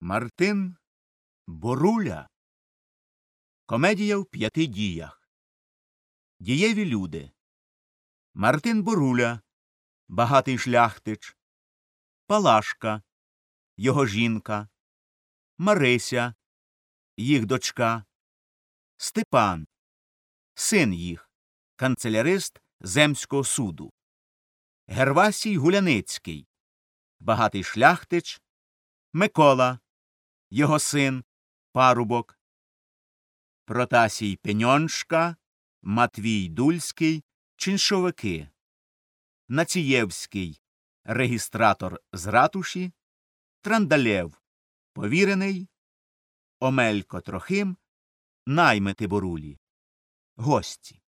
Мартин Боруля. Комедія в п'яти діях. Дієві люди. Мартин Боруля. Багатий шляхтич. Палашка. Його жінка. Марися. Їх дочка. Степан. Син їх. Канцелярист Земського суду. Гервасій Гуляницький. Багатий шляхтич. Микола його син, парубок, Протасій Пеньоншка, Матвій Дульський, Чиншовики, Націєвський, регістратор з ратуші, Трандалєв, повірений, Омелько Трохим, наймити борулі, гості.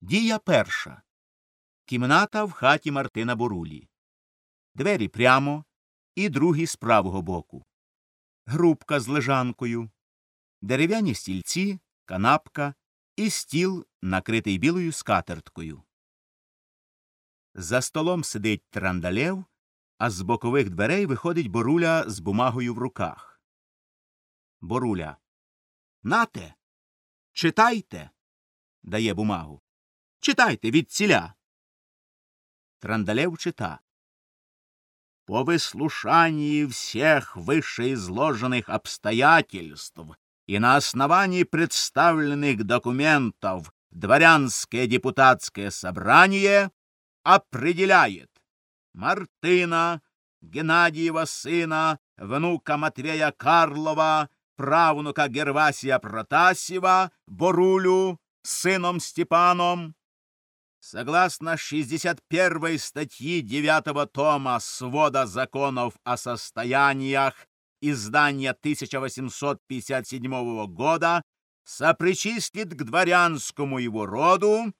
Дія перша. Кімната в хаті Мартина Борулі. Двері прямо і другі з правого боку грубка з лежанкою, дерев'яні стільці, канапка і стіл, накритий білою скатерткою. За столом сидить трандалєв, а з бокових дверей виходить боруля з бумагою в руках. Боруля. Нате. Читайте. дає бумагу. Читайте від ціля. Трандалев чита по выслушании всех вышеизложенных обстоятельств и на основании представленных документов дворянское депутатское собрание определяет Мартына, Геннадиева сына, внука Матвея Карлова, правнука Гервасия Протасева, Борулю, сыном Степаном, Согласно 61 статьи 9 тома свода законов о состояниях издания 1857 года, сопричислит к дворянскому его роду,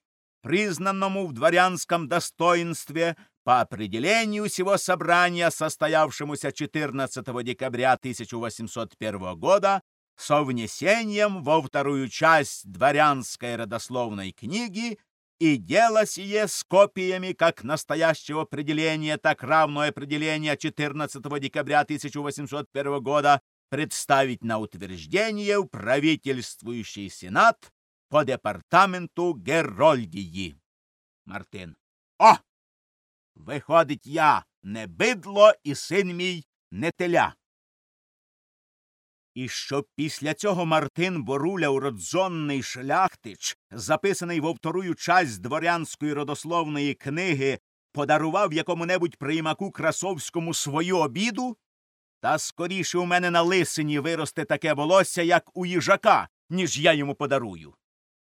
признанному в дворянском достоинстве по определению сего собрания, состоявшемуся 14 декабря 1801 года, со внесением во вторую часть дворянской родословной книги и дело сие с копиями как настоящего определения, так равное определение 14 декабря 1801 года представить на утверждение в правительствующий сенат по департаменту Герольдії. Мартин. О! Виходить я не бидло і син мій не теля. І щоб після цього Мартин Боруля, уродзонний шляхтич, записаний во вторую часть дворянської родословної книги, подарував якому-небудь приймаку Красовському свою обіду, та скоріше у мене на лисині виросте таке волосся, як у їжака, ніж я йому подарую.